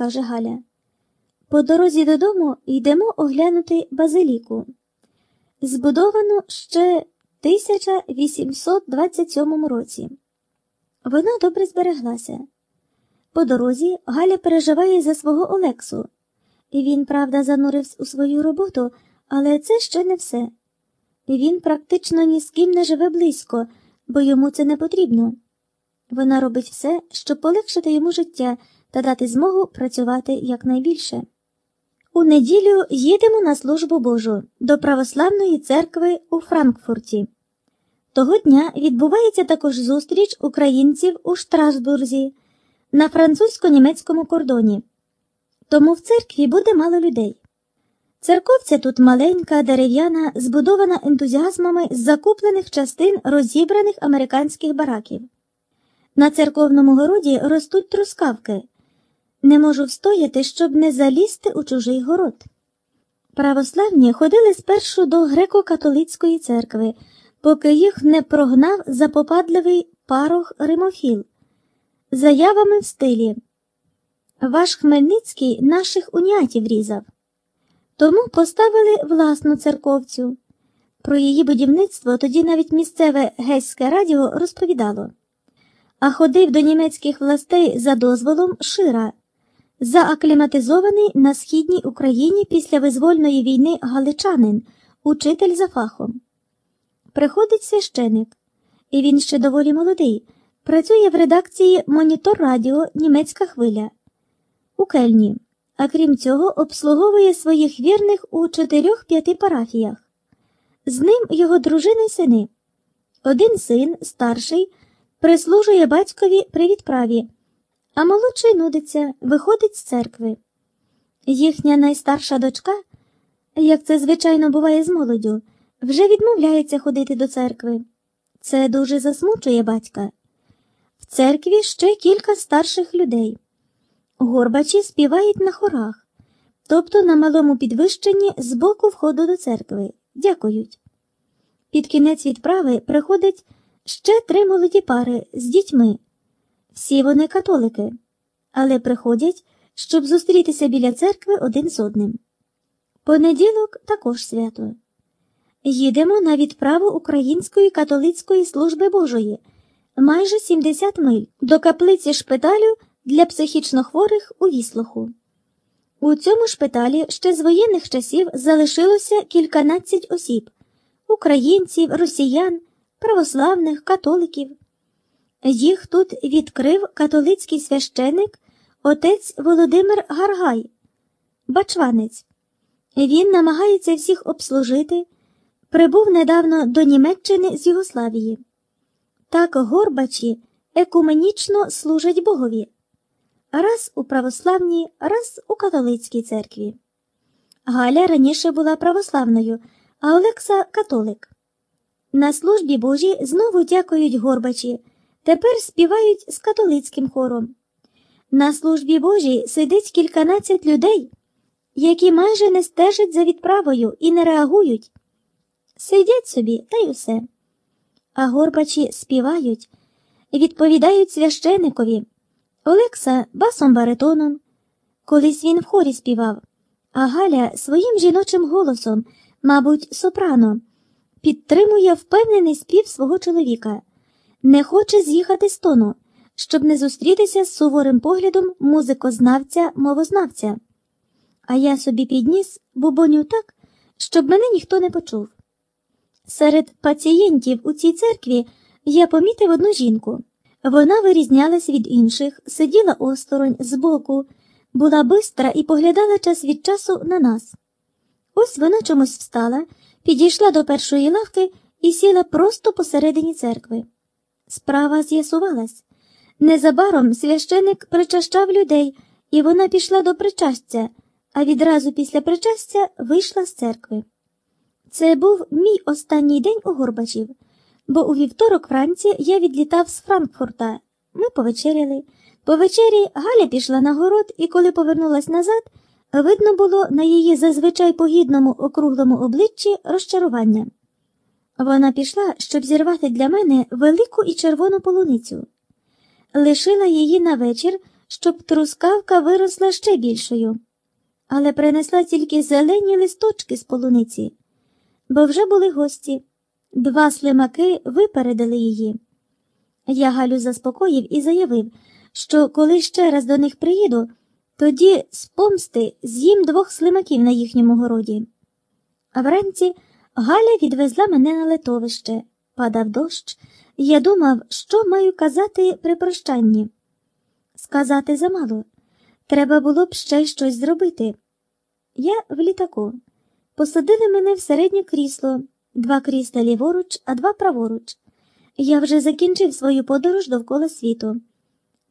каже Галя. По дорозі додому йдемо оглянути базиліку. Збудовано ще 1827 році. Вона добре збереглася. По дорозі Галя переживає за свого Олексу. Він, правда, занурився у свою роботу, але це ще не все. Він практично ні з ким не живе близько, бо йому це не потрібно. Вона робить все, щоб полегшити йому життя та дати змогу працювати якнайбільше. У неділю їдемо на службу Божу до Православної церкви у Франкфурті. Того дня відбувається також зустріч українців у Штрасбурзі на французько-німецькому кордоні. Тому в церкві буде мало людей. Церковця тут маленька, дерев'яна, збудована ентузіазмами з закуплених частин розібраних американських бараків. На церковному городі ростуть трускавки. Не можу встояти, щоб не залізти у чужий город. Православні ходили спершу до греко-католицької церкви, поки їх не прогнав запопадливий парох Римофіл, заявами в стилі Ваш Хмельницький наших унятів різав. Тому поставили власну церковцю. Про її будівництво тоді навіть місцеве геське радіо розповідало. А ходив до німецьких властей за дозволом Шира, заакліматизований на східній Україні після визвольної війни галичанин, учитель за фахом. Приходить священик, і він ще доволі молодий. Працює в редакції Монітор Радіо Німецька хвиля у Кельні а крім цього, обслуговує своїх вірних у чотирьох-п'яти парафіях. З ним його дружини й сини. Один син, старший, прислужує батькові при відправі, а молодший нудиться, виходить з церкви. Їхня найстарша дочка, як це звичайно буває з молоддю, вже відмовляється ходити до церкви. Це дуже засмучує батька. В церкві ще кілька старших людей. Горбачі співають на хорах, тобто на малому підвищенні з боку входу до церкви. Дякують. Під кінець відправи приходять ще три молоді пари з дітьми. Всі вони католики, але приходять, щоб зустрітися біля церкви один з одним. Понеділок також свято. Їдемо на відправу Української католицької служби Божої майже 70 миль до каплиці шпиталю для психічно хворих у віслуху. У цьому шпиталі ще з воєнних часів залишилося кільканадцять осіб українців, росіян, православних, католиків. Їх тут відкрив католицький священик отець Володимир Гаргай, бачванець. Він намагається всіх обслужити, прибув недавно до Німеччини з Югославії. Так горбачі екуменічно служать Богові раз у православній, раз у католицькій церкві. Галя раніше була православною, а Олекса католик. На службі Божій знову дякують горбачі, тепер співають з католицьким хором. На службі Божій сидить кільканадцять людей, які майже не стежать за відправою і не реагують. Сидять собі та й усе. А горбачі співають, відповідають священикові. Олекса басом баритоном. Колись він в хорі співав, а Галя своїм жіночим голосом, мабуть, сопрано, підтримує впевнений спів свого чоловіка, не хоче з'їхати з тону, щоб не зустрітися з суворим поглядом музикознавця, мовознавця. А я собі підніс бубоню так, щоб мене ніхто не почув. Серед пацієнтів у цій церкві я помітив одну жінку. Вона вирізнялась від інших, сиділа осторонь збоку, була бистра і поглядала час від часу на нас. Ось вона чомусь встала, підійшла до першої лавки і сіла просто посередині церкви. Справа з'ясувалась. Незабаром священик причащав людей, і вона пішла до причастя, а відразу після причастя вийшла з церкви. Це був мій останній день у Горбачів бо у вівторок вранці я відлітав з Франкфурта. Ми повечеряли. По вечері Галя пішла на город, і коли повернулась назад, видно було на її зазвичай погідному округлому обличчі розчарування. Вона пішла, щоб зірвати для мене велику і червону полуницю, лишила її на вечір, щоб трускавка виросла ще більшою, але принесла тільки зелені листочки з полуниці, бо вже були гості. Два слимаки випередили її. Я Галю заспокоїв і заявив, що коли ще раз до них приїду, тоді з помсти з'їм двох слимаків на їхньому городі. А вранці Галя відвезла мене на литовище, падав дощ, я думав, що маю казати при прощанні. Сказати замало. Треба було б ще щось зробити. Я в літаку. Посадили мене в середнє крісло, два крісла ліворуч, а два праворуч. Я вже закінчив свою подорож довкола світу.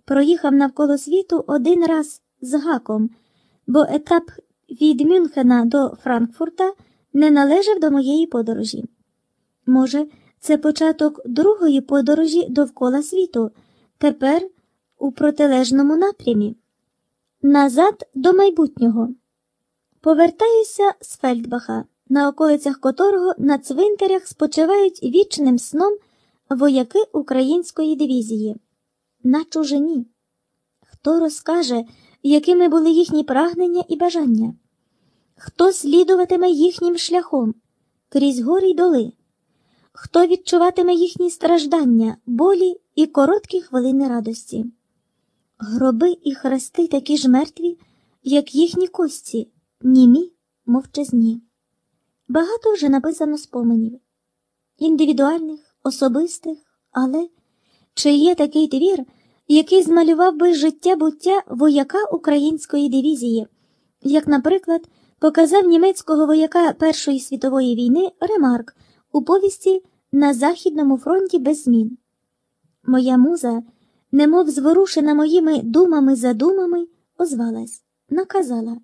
Проїхав навколо світу один раз з гаком, бо етап від Мюнхена до Франкфурта не належав до моєї подорожі. Може, це початок другої подорожі довкола світу, тепер у протилежному напрямі. Назад до майбутнього. Повертаюся з Фельдбаха, на околицях котрого на цвинтарях спочивають вічним сном вояки української дивізії. На чужині. Хто розкаже, якими були їхні прагнення і бажання? Хто слідуватиме їхнім шляхом крізь гори й доли? Хто відчуватиме їхні страждання, болі і короткі хвилини радості? Гроби і хрести такі ж мертві, як їхні кості, німі, мовчазні. Багато вже написано споменів індивідуальних, особистих, але чи є такий твір, який змалював би життя буття вояка української дивізії, як, наприклад, показав німецького вояка Першої світової війни Ремарк у повісті На Західному фронті без змін. Моя муза, немов зворушена моїми думами задумами, озвалась, наказала